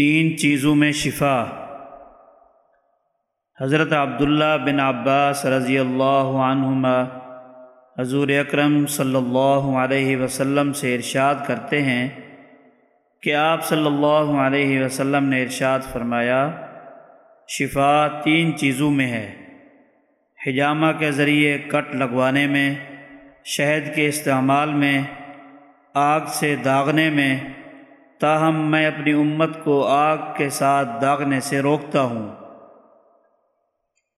تین چیزوں میں شفا۔ حضرت عبداللہ بن عباس رضی اللہ عنہما حضور اکرم صلی اللہ علیہ وسلم سے ارشاد کرتے ہیں کہ آپ صلی اللہ علیہ وسلم نے ارشاد فرمایا، شفا تین چیزوں میں ہے۔ حجامہ کے ذریعے کٹ لگوانے میں، شہد کے استعمال میں، آگ سے داغنے میں تاہم میں اپنی امت کو آگ کے ساتھ داغنے سے روکتا ہوں۔